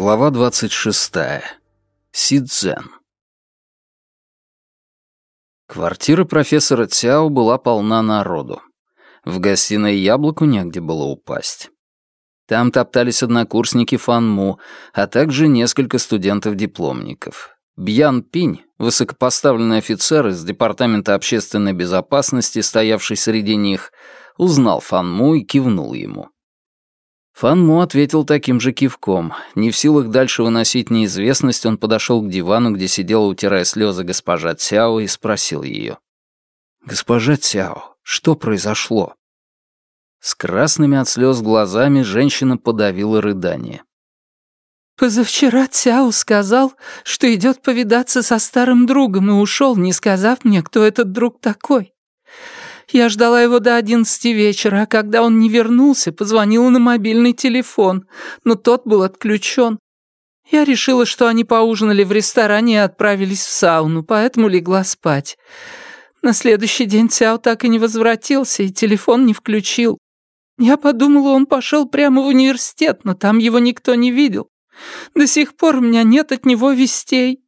Глава 26. Сидзен. Квартира профессора Цяо была полна народу. В гостиной яблоку негде было упасть. Там топтались однокурсники Фанму, а также несколько студентов-дипломников. Бьян Пинь, высокопоставленный офицер из Департамента общественной безопасности, стоявший среди них, узнал Фанму и кивнул ему. Фан Му ответил таким же кивком. Не в силах дальше выносить неизвестность, он подошел к дивану, где сидела, утирая слезы госпожа Цяо, и спросил ее. «Госпожа Цяо, что произошло?» С красными от слез глазами женщина подавила рыдание. «Позавчера Цяо сказал, что идет повидаться со старым другом и ушел, не сказав мне, кто этот друг такой. Я ждала его до одиннадцати вечера, а когда он не вернулся, позвонила на мобильный телефон, но тот был отключен. Я решила, что они поужинали в ресторане и отправились в сауну, поэтому легла спать. На следующий день Цяо так и не возвратился, и телефон не включил. Я подумала, он пошел прямо в университет, но там его никто не видел. До сих пор у меня нет от него вестей.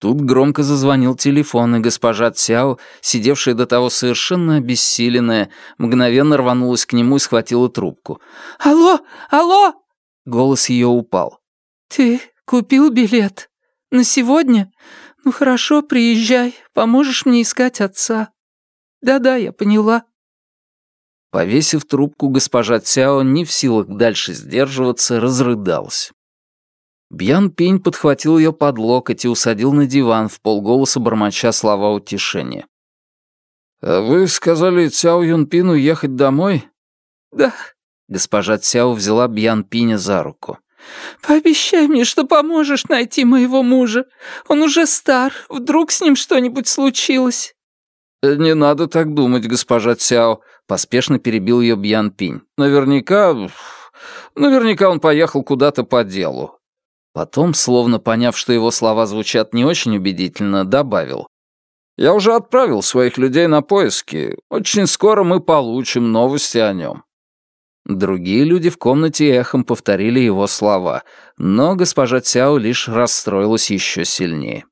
Тут громко зазвонил телефон, и госпожа Цяо, сидевшая до того совершенно обессиленная, мгновенно рванулась к нему и схватила трубку. «Алло! Алло!» Голос ее упал. «Ты купил билет? На сегодня? Ну хорошо, приезжай, поможешь мне искать отца. Да-да, я поняла». Повесив трубку, госпожа Цяо, не в силах дальше сдерживаться, разрыдалась. Бьян Пень подхватил ее под локоть и усадил на диван, в полголоса бормоча слова утешения. «А «Вы сказали Цяо Юнпину ехать домой?» «Да». Госпожа Цяо взяла Бьян Пиня за руку. «Пообещай мне, что поможешь найти моего мужа. Он уже стар. Вдруг с ним что-нибудь случилось?» «Не надо так думать, госпожа Цяо», — поспешно перебил ее Бьян Пинь. «Наверняка... наверняка он поехал куда-то по делу. Потом, словно поняв, что его слова звучат не очень убедительно, добавил. «Я уже отправил своих людей на поиски. Очень скоро мы получим новости о нем». Другие люди в комнате эхом повторили его слова, но госпожа Цяо лишь расстроилась еще сильнее.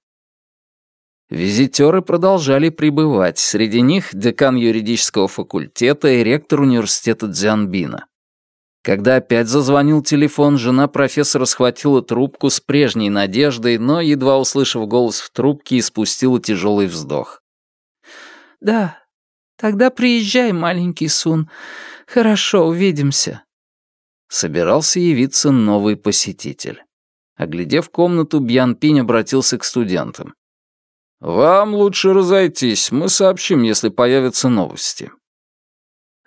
Визитеры продолжали прибывать, среди них декан юридического факультета и ректор университета Дзянбина. Когда опять зазвонил телефон, жена профессора схватила трубку с прежней надеждой, но, едва услышав голос в трубке, испустила тяжелый вздох. «Да, тогда приезжай, маленький Сун. Хорошо, увидимся». Собирался явиться новый посетитель. Оглядев комнату, Бьян Пинь обратился к студентам. «Вам лучше разойтись, мы сообщим, если появятся новости».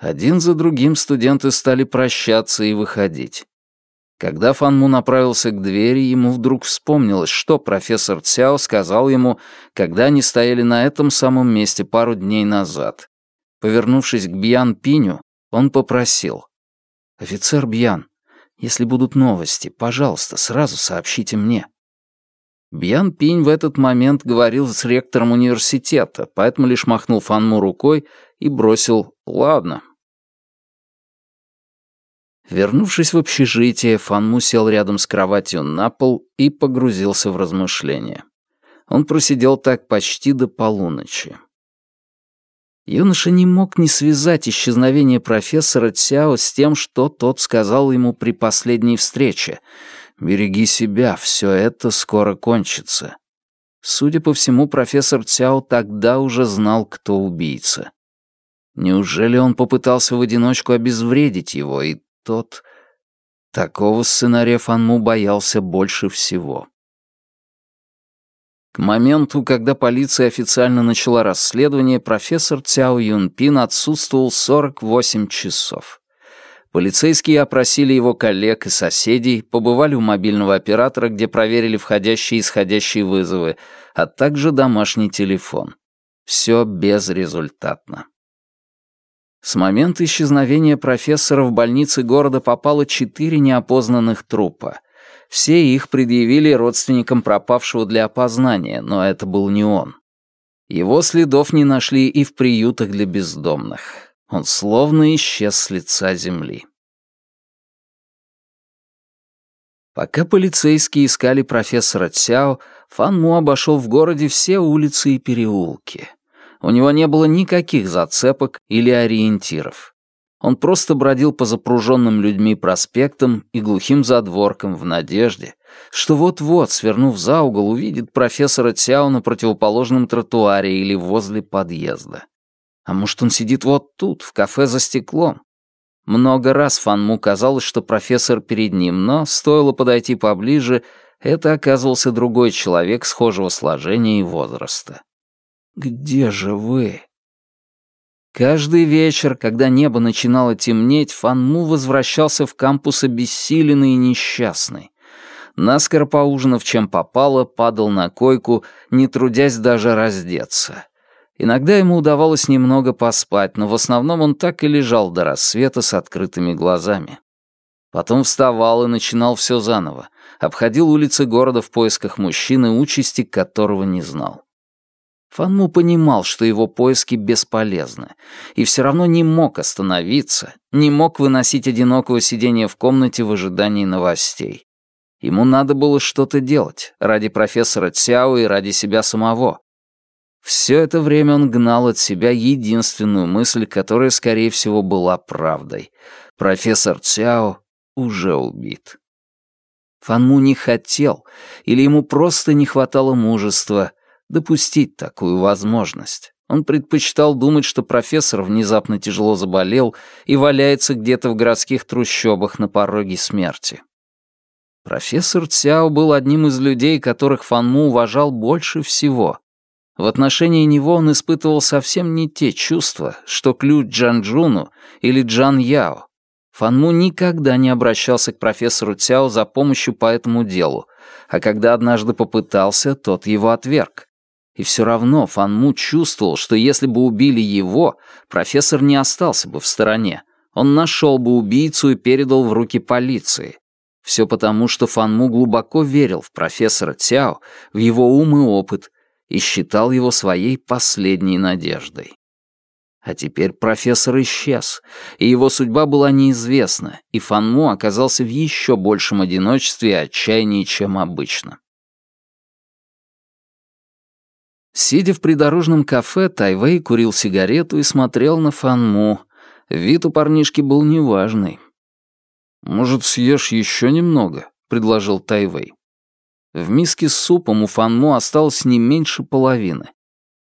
Один за другим студенты стали прощаться и выходить. Когда Фанму направился к двери, ему вдруг вспомнилось, что профессор Цяо сказал ему, когда они стояли на этом самом месте пару дней назад. Повернувшись к Бьян Пиню, он попросил. «Офицер Бьян, если будут новости, пожалуйста, сразу сообщите мне». Бьян Пинь в этот момент говорил с ректором университета, поэтому лишь махнул Фанму рукой и бросил «Ладно». Вернувшись в общежитие, Фанму сел рядом с кроватью на пол и погрузился в размышления. Он просидел так почти до полуночи. Юноша не мог не связать исчезновение профессора Цяо с тем, что тот сказал ему при последней встрече. «Береги себя, все это скоро кончится». Судя по всему, профессор Цяо тогда уже знал, кто убийца. Неужели он попытался в одиночку обезвредить его, и тот... Такого сценария Фанму боялся больше всего. К моменту, когда полиция официально начала расследование, профессор Цяо Юнпин отсутствовал 48 часов. Полицейские опросили его коллег и соседей, побывали у мобильного оператора, где проверили входящие и исходящие вызовы, а также домашний телефон. Все безрезультатно. С момента исчезновения профессора в больнице города попало четыре неопознанных трупа. Все их предъявили родственникам пропавшего для опознания, но это был не он. Его следов не нашли и в приютах для бездомных. Он словно исчез с лица земли. Пока полицейские искали профессора Цяо, Фан Му обошел в городе все улицы и переулки. У него не было никаких зацепок или ориентиров. Он просто бродил по запруженным людьми проспектам и глухим задворкам в надежде, что вот-вот, свернув за угол, увидит профессора Цяо на противоположном тротуаре или возле подъезда. А может, он сидит вот тут, в кафе за стеклом, много раз Фанму казалось, что профессор перед ним, но стоило подойти поближе, это оказывался другой человек схожего сложения и возраста. «Где же вы?» Каждый вечер, когда небо начинало темнеть, Фанму возвращался в кампус обессиленный и несчастный. Наскоро поужинав чем попало, падал на койку, не трудясь даже раздеться. Иногда ему удавалось немного поспать, но в основном он так и лежал до рассвета с открытыми глазами. Потом вставал и начинал все заново, обходил улицы города в поисках мужчины, участи которого не знал. Фанму понимал, что его поиски бесполезны, и все равно не мог остановиться, не мог выносить одинокого сидения в комнате в ожидании новостей. Ему надо было что-то делать ради профессора Цяо и ради себя самого. Все это время он гнал от себя единственную мысль, которая, скорее всего, была правдой. Профессор Цяо уже убит. Фанму не хотел, или ему просто не хватало мужества допустить такую возможность. Он предпочитал думать, что профессор внезапно тяжело заболел и валяется где-то в городских трущобах на пороге смерти. Профессор Цяо был одним из людей, которых Фанму уважал больше всего. В отношении него он испытывал совсем не те чувства, что к Лю Джанджуну или Джан Яо. Фанму никогда не обращался к профессору Цяо за помощью по этому делу, а когда однажды попытался, тот его отверг. И все равно Фанму чувствовал, что если бы убили его, профессор не остался бы в стороне. Он нашел бы убийцу и передал в руки полиции. Все потому, что Фанму глубоко верил в профессора Цяо, в его ум и опыт, и считал его своей последней надеждой. А теперь профессор исчез, и его судьба была неизвестна, и Фанму оказался в еще большем одиночестве и отчаянии, чем обычно. Сидя в придорожном кафе, Тайвей курил сигарету и смотрел на Фанму. Вид у парнишки был неважный. «Может, съешь еще немного?» — предложил Тайвей. В миске с супом у Фанму осталось не меньше половины.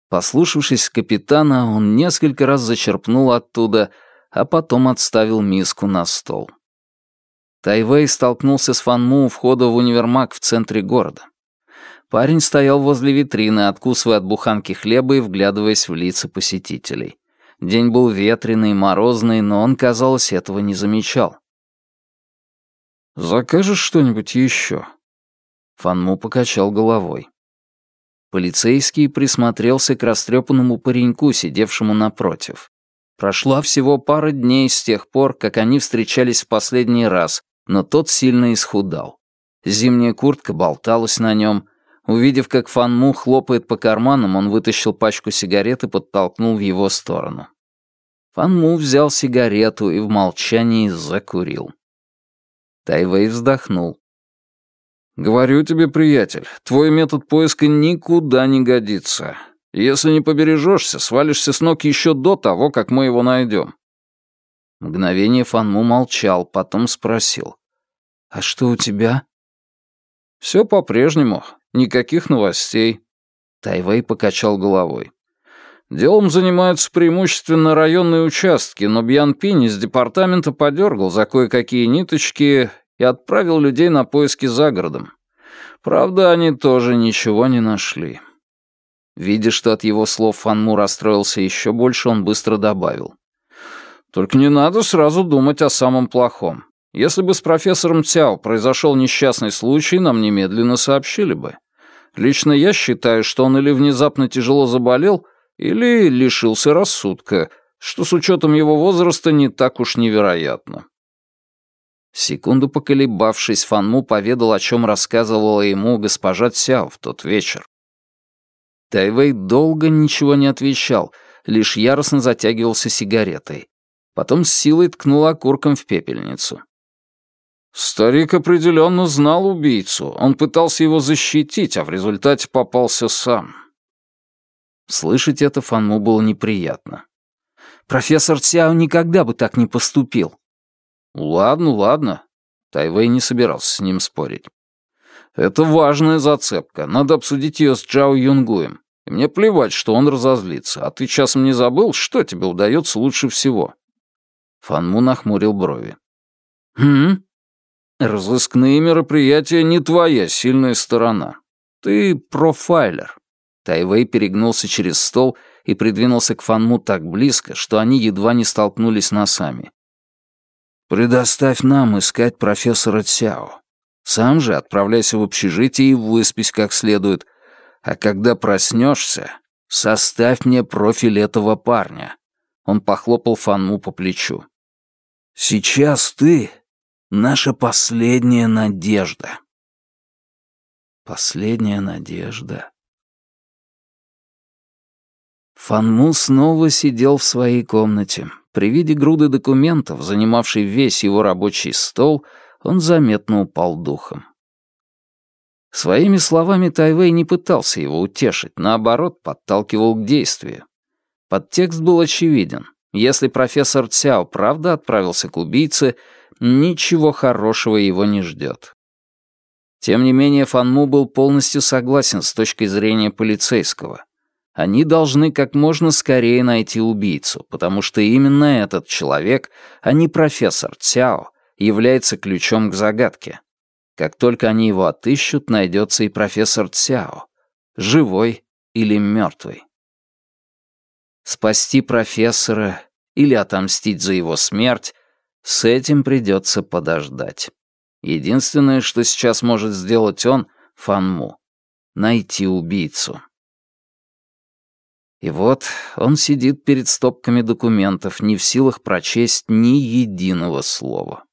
Послушавшись капитана, он несколько раз зачерпнул оттуда, а потом отставил миску на стол. Тайвей столкнулся с Фанму у входа в универмаг в центре города. Парень стоял возле витрины, откусывая от буханки хлеба и вглядываясь в лица посетителей. День был ветреный, морозный, но он, казалось, этого не замечал. «Закажешь что-нибудь еще?» Фанму покачал головой. Полицейский присмотрелся к растрепанному пареньку, сидевшему напротив. Прошла всего пара дней с тех пор, как они встречались в последний раз, но тот сильно исхудал. Зимняя куртка болталась на нем. Увидев, как Фанму хлопает по карманам, он вытащил пачку сигарет и подтолкнул в его сторону. Фанму взял сигарету и в молчании закурил. Тайвей вздохнул. «Говорю тебе, приятель, твой метод поиска никуда не годится. Если не побережешься, свалишься с ног еще до того, как мы его найдем». Мгновение Фанму молчал, потом спросил. «А что у тебя?» «Все по-прежнему. Никаких новостей». Тайвей покачал головой. Делом занимаются преимущественно районные участки, но Бьян Пинь из департамента подергал за кое-какие ниточки и отправил людей на поиски за городом. Правда, они тоже ничего не нашли. Видя, что от его слов Фанму расстроился еще больше, он быстро добавил. «Только не надо сразу думать о самом плохом. Если бы с профессором Цяо произошел несчастный случай, нам немедленно сообщили бы. Лично я считаю, что он или внезапно тяжело заболел, или лишился рассудка, что с учетом его возраста не так уж невероятно. Секунду поколебавшись, Фанму поведал, о чем рассказывала ему госпожа Цяо в тот вечер. Тайвей долго ничего не отвечал, лишь яростно затягивался сигаретой. Потом с силой ткнул окурком в пепельницу. Старик определенно знал убийцу. Он пытался его защитить, а в результате попался сам. Слышать это Фанму было неприятно. Профессор Цяо никогда бы так не поступил. Ладно, ладно. Тайвей не собирался с ним спорить. Это важная зацепка. Надо обсудить ее с Джао Юнгуем. И мне плевать, что он разозлится. А ты часом не забыл, что тебе удается лучше всего?» Фанму нахмурил брови. «Хм?» «Разыскные мероприятия не твоя сильная сторона. Ты профайлер». Тайвей перегнулся через стол и придвинулся к Фанму так близко, что они едва не столкнулись носами. «Предоставь нам искать профессора Цяо. Сам же отправляйся в общежитие и выспись как следует, а когда проснешься, составь мне профиль этого парня». Он похлопал Фанму по плечу. «Сейчас ты — наша последняя надежда». Последняя надежда. Фанму снова сидел в своей комнате. При виде груды документов, занимавшей весь его рабочий стол, он заметно упал духом. Своими словами Тайвей не пытался его утешить, наоборот, подталкивал к действию. Подтекст был очевиден. Если профессор Цяо правда отправился к убийце, ничего хорошего его не ждет. Тем не менее, Фанму был полностью согласен с точки зрения полицейского. Они должны как можно скорее найти убийцу, потому что именно этот человек, а не профессор Цяо, является ключом к загадке. Как только они его отыщут, найдется и профессор Цяо, живой или мертвый. Спасти профессора или отомстить за его смерть, с этим придется подождать. Единственное, что сейчас может сделать он, Фанму, найти убийцу. И вот он сидит перед стопками документов, не в силах прочесть ни единого слова.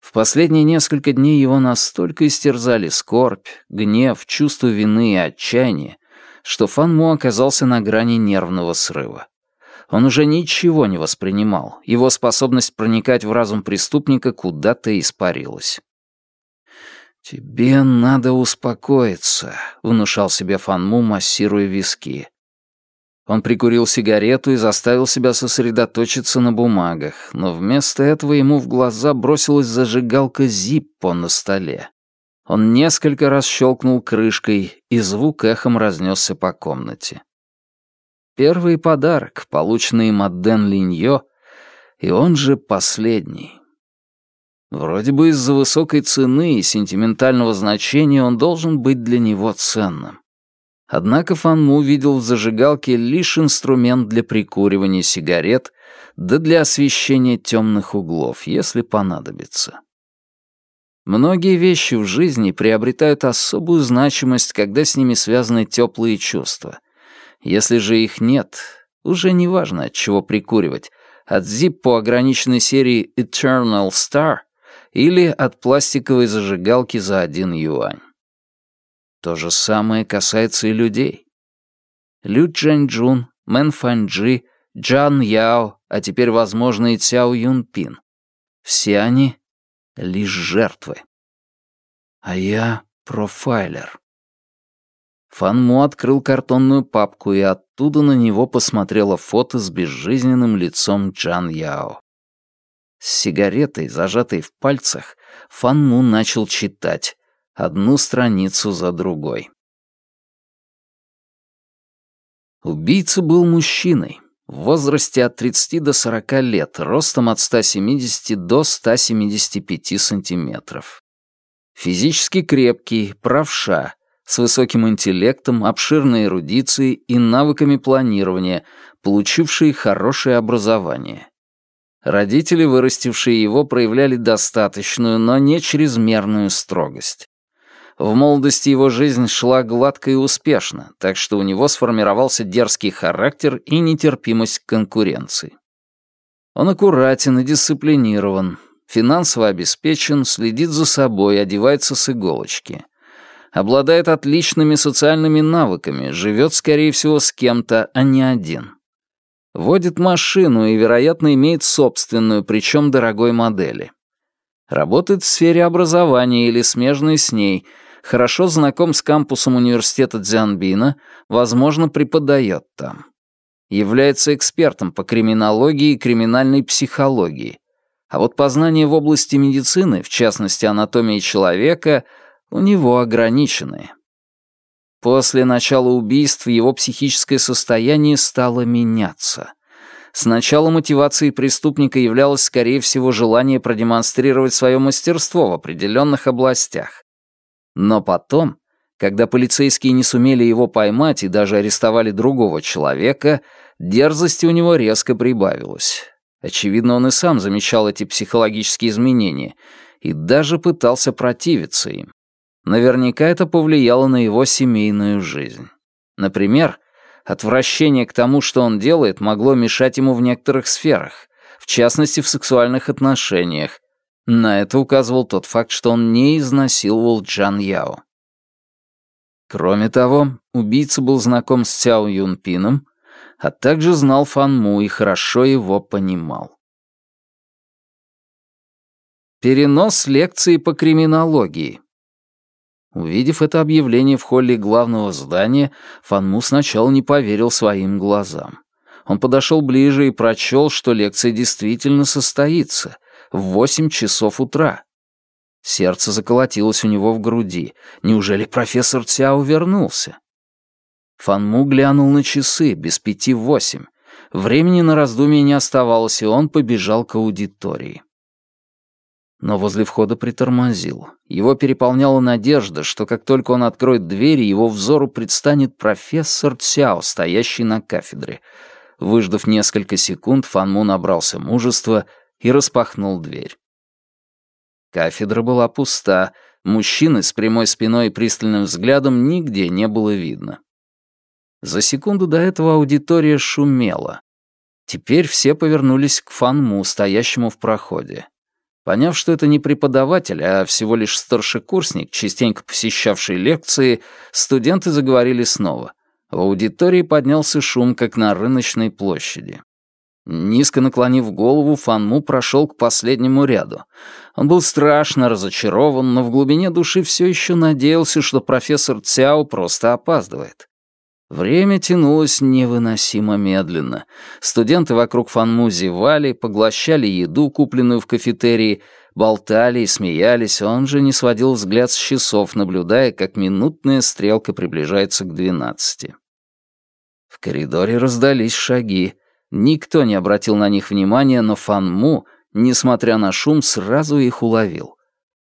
В последние несколько дней его настолько истерзали скорбь, гнев, чувство вины и отчаяние, что Фан Му оказался на грани нервного срыва. Он уже ничего не воспринимал, его способность проникать в разум преступника куда-то испарилась. «Тебе надо успокоиться», — внушал себе Фан Му, массируя виски. Он прикурил сигарету и заставил себя сосредоточиться на бумагах, но вместо этого ему в глаза бросилась зажигалка Зиппо на столе. Он несколько раз щелкнул крышкой, и звук эхом разнесся по комнате. Первый подарок, полученный им от Дэн Линьо, и он же последний. Вроде бы из-за высокой цены и сентиментального значения он должен быть для него ценным. Однако Фанму видел в зажигалке лишь инструмент для прикуривания сигарет, да для освещения темных углов, если понадобится. Многие вещи в жизни приобретают особую значимость, когда с ними связаны теплые чувства. Если же их нет, уже не важно, от чего прикуривать, от Zippo ограниченной серии Eternal Star или от пластиковой зажигалки за один юань. То же самое касается и людей. Лю Чжэньчжун, Мэн Фанджи, Джан Яо, а теперь, возможно, и Цяо Юнпин. Все они — лишь жертвы. А я профайлер. Фанму открыл картонную папку, и оттуда на него посмотрело фото с безжизненным лицом Джан Яо. С сигаретой, зажатой в пальцах, Фанму начал читать, одну страницу за другой. Убийца был мужчиной, в возрасте от 30 до 40 лет, ростом от 170 до 175 сантиметров. Физически крепкий, правша, с высоким интеллектом, обширной эрудицией и навыками планирования, получивший хорошее образование. Родители, вырастившие его, проявляли достаточную, но не чрезмерную строгость. В молодости его жизнь шла гладко и успешно, так что у него сформировался дерзкий характер и нетерпимость к конкуренции. Он аккуратен и дисциплинирован, финансово обеспечен, следит за собой, одевается с иголочки. Обладает отличными социальными навыками, живет, скорее всего, с кем-то, а не один. Водит машину и, вероятно, имеет собственную, причем дорогой модели. Работает в сфере образования или смежной с ней, хорошо знаком с кампусом университета Дзянбина, возможно, преподает там. Является экспертом по криминологии и криминальной психологии. А вот познания в области медицины, в частности анатомии человека, у него ограниченные. После начала убийств его психическое состояние стало меняться. Сначала мотивацией преступника являлось, скорее всего, желание продемонстрировать свое мастерство в определенных областях. Но потом, когда полицейские не сумели его поймать и даже арестовали другого человека, дерзости у него резко прибавилось. Очевидно, он и сам замечал эти психологические изменения и даже пытался противиться им. Наверняка это повлияло на его семейную жизнь. Например, отвращение к тому, что он делает, могло мешать ему в некоторых сферах, в частности, в сексуальных отношениях. На это указывал тот факт, что он не изнасиловал Джан Яо. Кроме того, убийца был знаком с Цяо Юнпином, а также знал Фан Му и хорошо его понимал. Перенос лекции по криминологии. Увидев это объявление в холле главного здания, Фанму сначала не поверил своим глазам. Он подошел ближе и прочел, что лекция действительно состоится в восемь часов утра. Сердце заколотилось у него в груди. Неужели профессор Цяо вернулся? Фанму глянул на часы, без пяти восемь. Времени на раздумье не оставалось, и он побежал к аудитории но возле входа притормозил. Его переполняла надежда, что как только он откроет дверь, его взору предстанет профессор Цяо, стоящий на кафедре. Выждав несколько секунд, Фанму набрался мужества и распахнул дверь. Кафедра была пуста, мужчины с прямой спиной и пристальным взглядом нигде не было видно. За секунду до этого аудитория шумела. Теперь все повернулись к Фанму, стоящему в проходе. Поняв, что это не преподаватель, а всего лишь старшекурсник, частенько посещавший лекции, студенты заговорили снова. В аудитории поднялся шум, как на рыночной площади. Низко наклонив голову, Фанму прошел к последнему ряду. Он был страшно разочарован, но в глубине души все еще надеялся, что профессор Цяо просто опаздывает. Время тянулось невыносимо медленно. Студенты вокруг Фанму зевали, поглощали еду, купленную в кафетерии, болтали и смеялись, он же не сводил взгляд с часов, наблюдая, как минутная стрелка приближается к двенадцати. В коридоре раздались шаги. Никто не обратил на них внимания, но Фанму, несмотря на шум, сразу их уловил.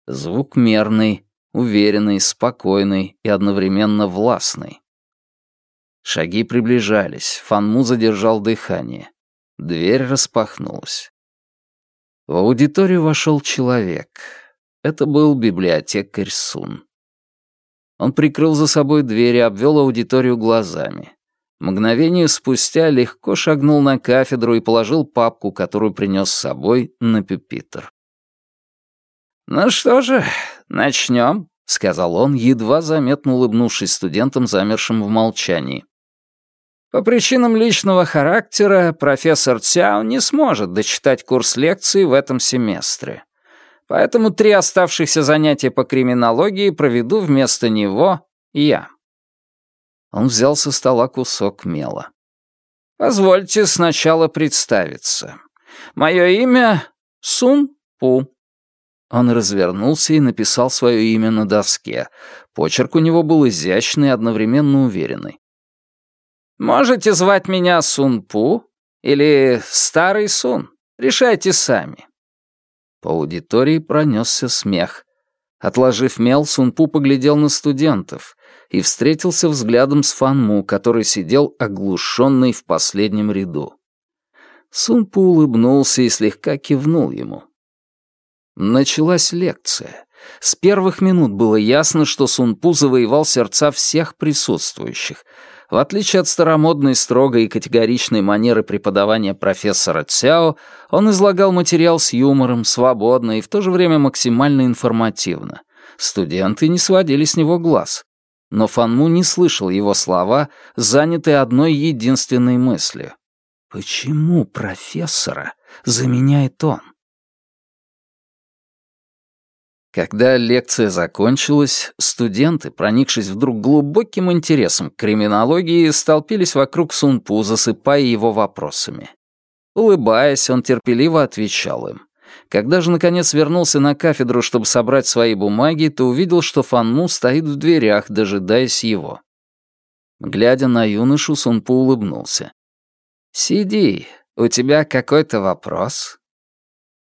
Звук мерный, уверенный, спокойный и одновременно властный. Шаги приближались, Фанму задержал дыхание. Дверь распахнулась. В аудиторию вошел человек. Это был библиотекарь Сун. Он прикрыл за собой дверь и обвел аудиторию глазами. Мгновение спустя легко шагнул на кафедру и положил папку, которую принес с собой, на пюпитр. «Ну что же, начнем», — сказал он, едва заметно улыбнувшись студентам, замершим в молчании. По причинам личного характера профессор Цяо не сможет дочитать курс лекций в этом семестре. Поэтому три оставшихся занятия по криминологии проведу вместо него я. Он взял со стола кусок мела. Позвольте сначала представиться. Мое имя Сун Пу. Он развернулся и написал свое имя на доске. Почерк у него был изящный и одновременно уверенный. Можете звать меня Сун-Пу или Старый Сун. Решайте сами». По аудитории пронесся смех. Отложив мел, Сун-Пу поглядел на студентов и встретился взглядом с Фан-Му, который сидел оглушенный в последнем ряду. Сун-Пу улыбнулся и слегка кивнул ему. Началась лекция. С первых минут было ясно, что Сун-Пу завоевал сердца всех присутствующих — в отличие от старомодной, строгой и категоричной манеры преподавания профессора Цяо, он излагал материал с юмором, свободно и в то же время максимально информативно. Студенты не сводили с него глаз. Но Фанму не слышал его слова, занятые одной единственной мыслью. «Почему профессора заменяет он?» Когда лекция закончилась, студенты, проникшись вдруг глубоким интересом к криминологии, столпились вокруг Сунпу, засыпая его вопросами. Улыбаясь, он терпеливо отвечал им. Когда же, наконец, вернулся на кафедру, чтобы собрать свои бумаги, то увидел, что Фанму стоит в дверях, дожидаясь его. Глядя на юношу, Сунпу улыбнулся. «Сиди, у тебя какой-то вопрос?»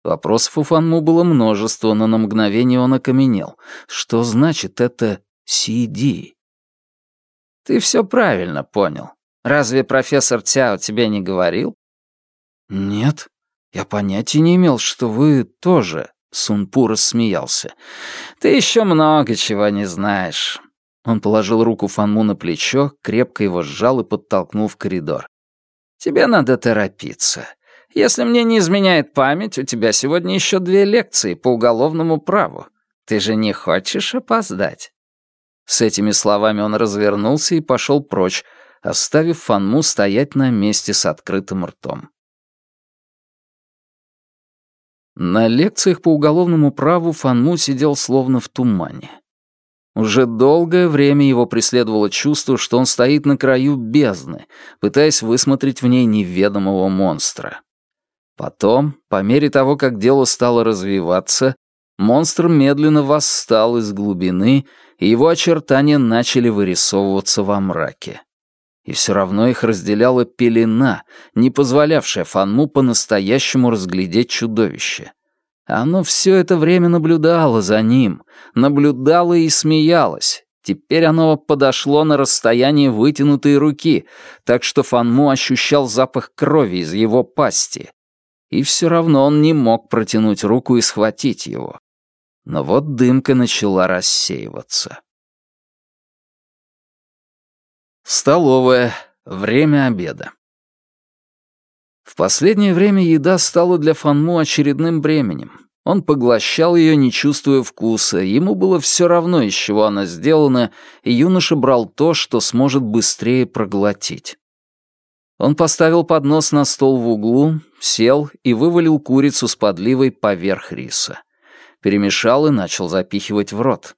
Вопросов у Фанму было множество, но на мгновение он окаменел. Что значит это «сиди»? «Ты все правильно понял. Разве профессор Цяо тебе не говорил?» «Нет, я понятия не имел, что вы тоже...» Сунпу рассмеялся. «Ты еще много чего не знаешь». Он положил руку Фанму на плечо, крепко его сжал и подтолкнул в коридор. «Тебе надо торопиться. Если мне не изменяет память, у тебя сегодня еще две лекции по уголовному праву. Ты же не хочешь опоздать?» С этими словами он развернулся и пошел прочь, оставив Фанму стоять на месте с открытым ртом. На лекциях по уголовному праву Фанму сидел словно в тумане. Уже долгое время его преследовало чувство, что он стоит на краю бездны, пытаясь высмотреть в ней неведомого монстра. Потом, по мере того, как дело стало развиваться, монстр медленно восстал из глубины, и его очертания начали вырисовываться во мраке. И все равно их разделяла пелена, не позволявшая Фанму по-настоящему разглядеть чудовище. Оно все это время наблюдало за ним, наблюдало и смеялось. Теперь оно подошло на расстояние вытянутой руки, так что Фанму ощущал запах крови из его пасти, и все равно он не мог протянуть руку и схватить его. Но вот дымка начала рассеиваться. Столовая. Время обеда. В последнее время еда стала для Фанму очередным бременем. Он поглощал ее, не чувствуя вкуса, ему было все равно, из чего она сделана, и юноша брал то, что сможет быстрее проглотить. Он поставил поднос на стол в углу, сел и вывалил курицу с подливой поверх риса. Перемешал и начал запихивать в рот.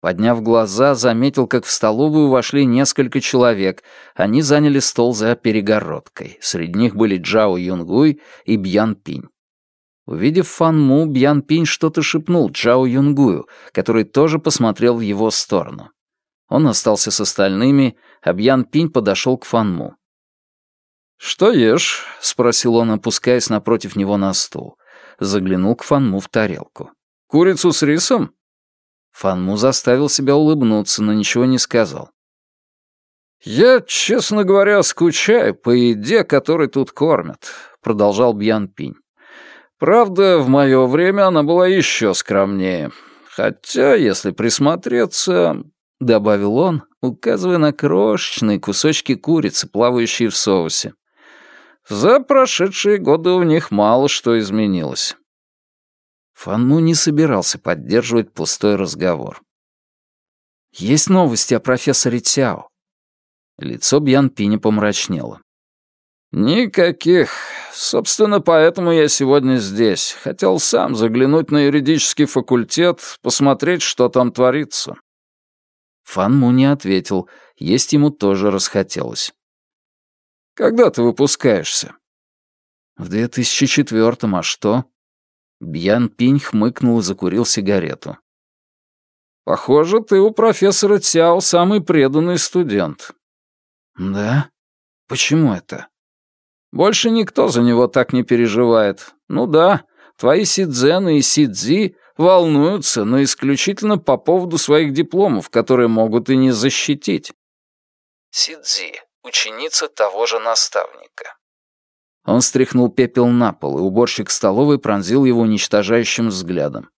Подняв глаза, заметил, как в столовую вошли несколько человек. Они заняли стол за перегородкой. Среди них были Джао Юнгуй и Бьян Пинь. Увидев Фан Му, Бьян Пинь что-то шепнул Джао Юнгую, который тоже посмотрел в его сторону. Он остался с остальными, а Бьян Пинь подошел к Фан Му. «Что ешь?» — спросил он, опускаясь напротив него на стул. Заглянул к Фанму в тарелку. «Курицу с рисом?» Фанму заставил себя улыбнуться, но ничего не сказал. «Я, честно говоря, скучаю по еде, которой тут кормят», — продолжал Бьян Пинь. «Правда, в мое время она была еще скромнее. Хотя, если присмотреться...» — добавил он, указывая на крошечные кусочки курицы, плавающие в соусе. За прошедшие годы у них мало что изменилось. Фанму не собирался поддерживать пустой разговор. «Есть новости о профессоре Цяо?» Лицо Бьян Пиня помрачнело. «Никаких. Собственно, поэтому я сегодня здесь. Хотел сам заглянуть на юридический факультет, посмотреть, что там творится». Фанму не ответил, есть ему тоже расхотелось. Когда ты выпускаешься?» «В 2004-м, а что?» Бьян Пинь хмыкнул и закурил сигарету. «Похоже, ты у профессора Цяо самый преданный студент». «Да? Почему это?» «Больше никто за него так не переживает. Ну да, твои Сидзены и Сидзи волнуются, но исключительно по поводу своих дипломов, которые могут и не защитить». Сидзи ученица того же наставника. Он стряхнул пепел на пол, и уборщик столовой пронзил его уничтожающим взглядом.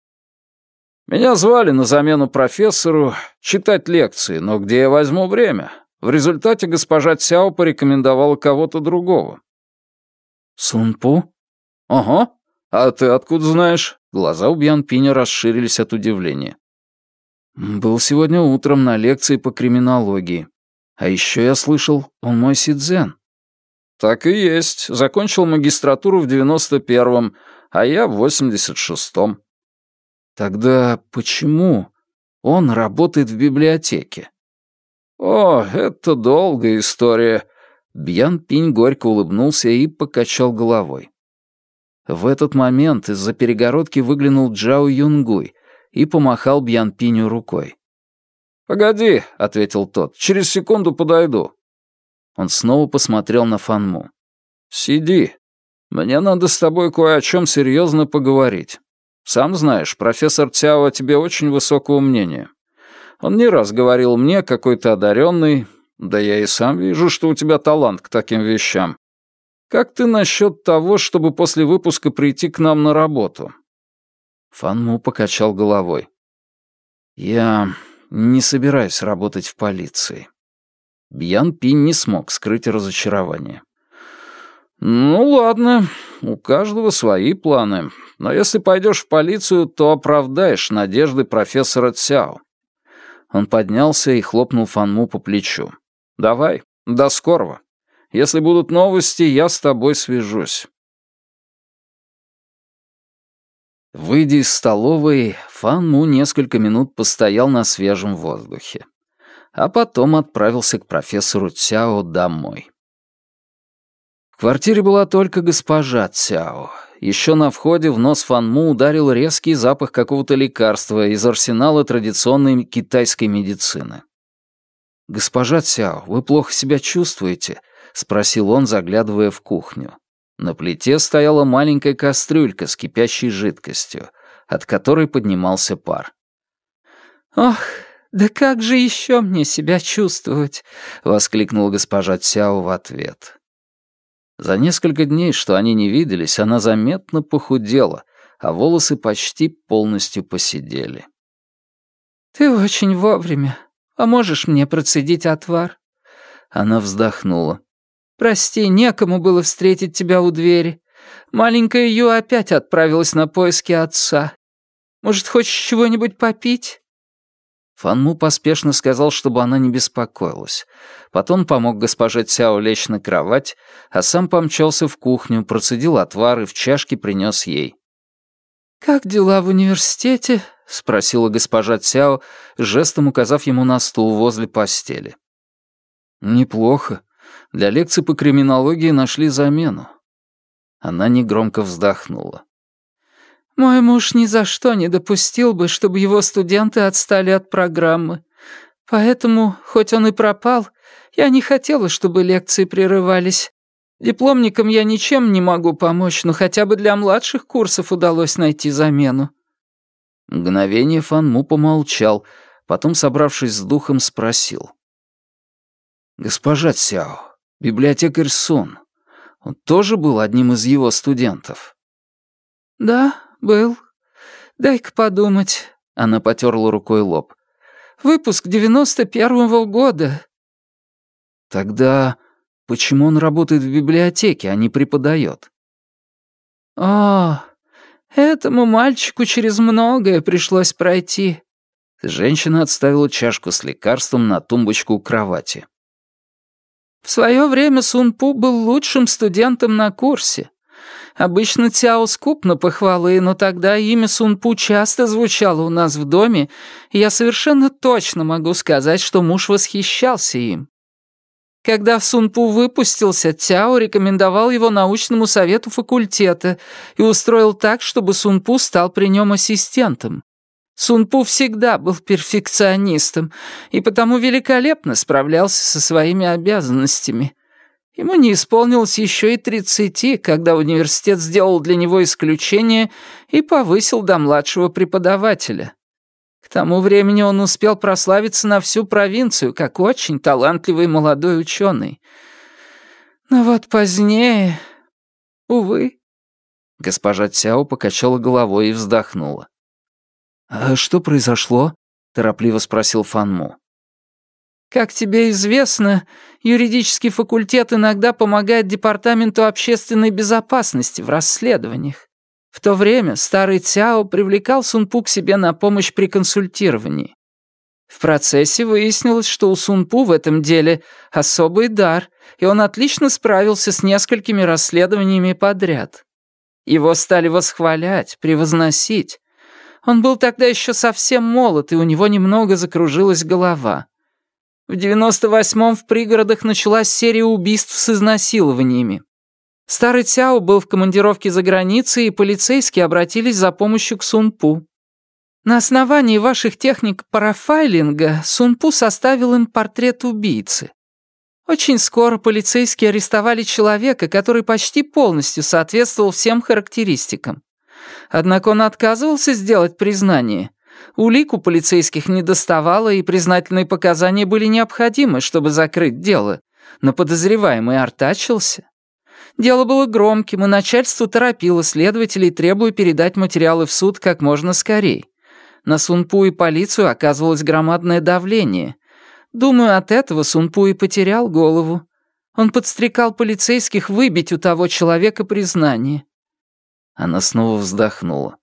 «Меня звали на замену профессору читать лекции, но где я возьму время? В результате госпожа Цяо порекомендовала кого-то другого». «Сунпу?» «Ага. А ты откуда знаешь?» Глаза у Бьян Пиня расширились от удивления. «Был сегодня утром на лекции по криминологии. А еще я слышал, он мой Сидзен». «Так и есть. Закончил магистратуру в девяносто первом, а я в восемьдесят шестом». Тогда почему он работает в библиотеке? О, это долгая история. Бьян Пинь горько улыбнулся и покачал головой. В этот момент из-за перегородки выглянул Джао Юнгуй и помахал Бьян Пиню рукой. «Погоди», — ответил тот, — «через секунду подойду». Он снова посмотрел на Фанму. «Сиди. Мне надо с тобой кое о чем серьезно поговорить. Сам знаешь, профессор Цяо тебе очень высокого мнения. Он не раз говорил мне, какой ты одаренный, да я и сам вижу, что у тебя талант к таким вещам. Как ты насчет того, чтобы после выпуска прийти к нам на работу?» Фанму покачал головой. «Я не собираюсь работать в полиции». Бьян Пинь не смог скрыть разочарование. «Ну ладно, у каждого свои планы. Но если пойдешь в полицию, то оправдаешь надежды профессора Цяо». Он поднялся и хлопнул Фанму по плечу. «Давай, до скорого. Если будут новости, я с тобой свяжусь». Выйдя из столовой, Фан Му несколько минут постоял на свежем воздухе, а потом отправился к профессору Цяо домой. В квартире была только госпожа Цяо. Еще на входе в нос Фанму ударил резкий запах какого-то лекарства из арсенала традиционной китайской медицины. «Госпожа Цяо, вы плохо себя чувствуете?» — спросил он, заглядывая в кухню. На плите стояла маленькая кастрюлька с кипящей жидкостью, от которой поднимался пар. «Ох, да как же еще мне себя чувствовать?» — воскликнула госпожа Цяо в ответ. За несколько дней, что они не виделись, она заметно похудела, а волосы почти полностью посидели. «Ты очень вовремя. А можешь мне процедить отвар?» Она вздохнула. «Прости, некому было встретить тебя у двери. Маленькая Ю опять отправилась на поиски отца. Может, хочешь чего-нибудь попить?» Фанму поспешно сказал, чтобы она не беспокоилась. Потом помог госпоже Цяо лечь на кровать, а сам помчался в кухню, процедил отвар и в чашке принес ей. «Как дела в университете?» — спросила госпожа Цяо, жестом указав ему на стул возле постели. «Неплохо. Для лекции по криминологии нашли замену». Она негромко вздохнула. Мой муж ни за что не допустил бы, чтобы его студенты отстали от программы. Поэтому, хоть он и пропал, я не хотела, чтобы лекции прерывались. Дипломникам я ничем не могу помочь, но хотя бы для младших курсов удалось найти замену». Мгновение Фанму помолчал, потом, собравшись с духом, спросил. «Госпожа Цяо, библиотекарь Сун, он тоже был одним из его студентов?» «Да, был. Дай-ка подумать». Она потерла рукой лоб. «Выпуск девяносто первого года». «Тогда почему он работает в библиотеке, а не преподает?» «О, этому мальчику через многое пришлось пройти». Женщина отставила чашку с лекарством на тумбочку у кровати. В свое время Сунпу был лучшим студентом на курсе. Обычно Цяо скуп на похвалы, но тогда имя Сунпу часто звучало у нас в доме, и я совершенно точно могу сказать, что муж восхищался им. Когда Сунпу выпустился, Цяо рекомендовал его научному совету факультета и устроил так, чтобы Сунпу стал при нем ассистентом. Сунпу всегда был перфекционистом и потому великолепно справлялся со своими обязанностями. Ему не исполнилось еще и тридцати, когда университет сделал для него исключение и повысил до младшего преподавателя. К тому времени он успел прославиться на всю провинцию, как очень талантливый молодой ученый. Но вот позднее... Увы. Госпожа Цяо покачала головой и вздохнула. «А что произошло?» — торопливо спросил Фанму. Как тебе известно, юридический факультет иногда помогает Департаменту общественной безопасности в расследованиях. В то время старый Цяо привлекал Сунпу к себе на помощь при консультировании. В процессе выяснилось, что у Сунпу в этом деле особый дар, и он отлично справился с несколькими расследованиями подряд. Его стали восхвалять, превозносить. Он был тогда еще совсем молод, и у него немного закружилась голова. В 98-м в пригородах началась серия убийств с изнасилованиями. Старый Цяо был в командировке за границей, и полицейские обратились за помощью к Сунпу. На основании ваших техник парафайлинга Сунпу составил им портрет убийцы. Очень скоро полицейские арестовали человека, который почти полностью соответствовал всем характеристикам. Однако он отказывался сделать признание. Улик у полицейских не доставало, и признательные показания были необходимы, чтобы закрыть дело. Но подозреваемый артачился. Дело было громким, и начальство торопило следователей, требуя передать материалы в суд как можно скорее. На Сунпу и полицию оказывалось громадное давление. Думаю, от этого Сунпу и потерял голову. Он подстрекал полицейских выбить у того человека признание. Она снова вздохнула.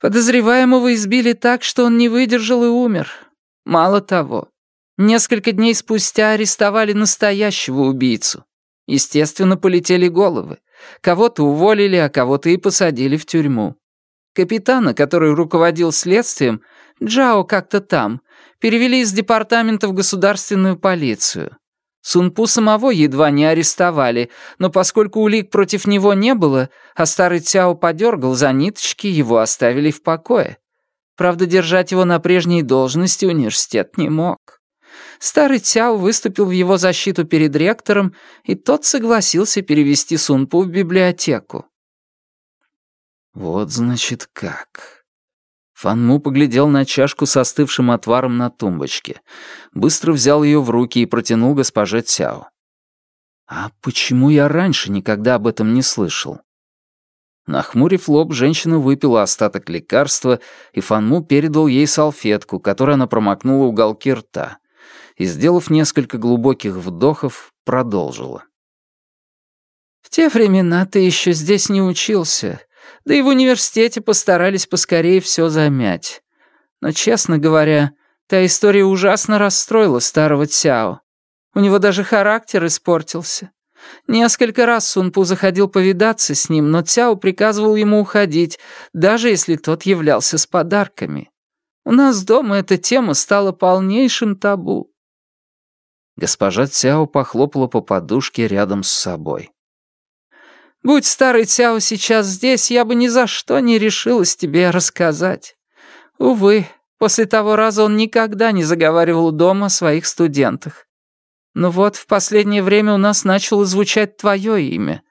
Подозреваемого избили так, что он не выдержал и умер. Мало того, несколько дней спустя арестовали настоящего убийцу. Естественно, полетели головы. Кого-то уволили, а кого-то и посадили в тюрьму. Капитана, который руководил следствием, Джао как-то там, перевели из департамента в государственную полицию. Сунпу самого едва не арестовали, но поскольку улик против него не было, а старый Цяо подергал за ниточки, его оставили в покое. Правда, держать его на прежней должности университет не мог. Старый Цяо выступил в его защиту перед ректором, и тот согласился перевести Сунпу в библиотеку. Вот значит как. Фанму поглядел на чашку с остывшим отваром на тумбочке, быстро взял ее в руки и протянул госпоже Цяо. «А почему я раньше никогда об этом не слышал?» Нахмурив лоб, женщина выпила остаток лекарства, и Фанму передал ей салфетку, которой она промокнула уголки рта, и, сделав несколько глубоких вдохов, продолжила. «В те времена ты еще здесь не учился, да и в университете постарались поскорее все замять. Но, честно говоря, та история ужасно расстроила старого Цяо. У него даже характер испортился. Несколько раз Сунпу заходил повидаться с ним, но Цяо приказывал ему уходить, даже если тот являлся с подарками. У нас дома эта тема стала полнейшим табу. Госпожа Цяо похлопала по подушке рядом с собой. Будь старый Цяо сейчас здесь, я бы ни за что не решилась тебе рассказать. Увы, после того раза он никогда не заговаривал дома о своих студентах. Но вот в последнее время у нас начало звучать твое имя.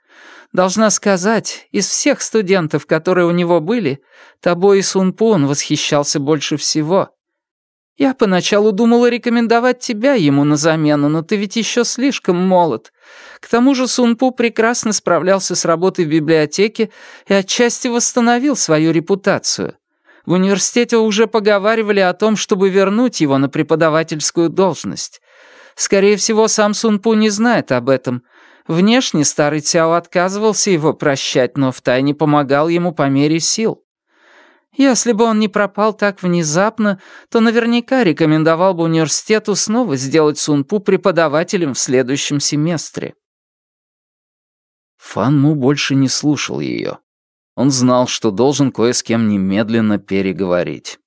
Должна сказать, из всех студентов, которые у него были, тобой и Сунпу он восхищался больше всего. Я поначалу думала рекомендовать тебя ему на замену, но ты ведь еще слишком молод. К тому же Сунпу прекрасно справлялся с работой в библиотеке и отчасти восстановил свою репутацию. В университете уже поговаривали о том, чтобы вернуть его на преподавательскую должность. Скорее всего, сам Сунпу не знает об этом. Внешне старый Цяо отказывался его прощать, но втайне помогал ему по мере сил. Если бы он не пропал так внезапно, то наверняка рекомендовал бы университету снова сделать Сунпу преподавателем в следующем семестре. Фан Му больше не слушал ее. Он знал, что должен кое с кем немедленно переговорить.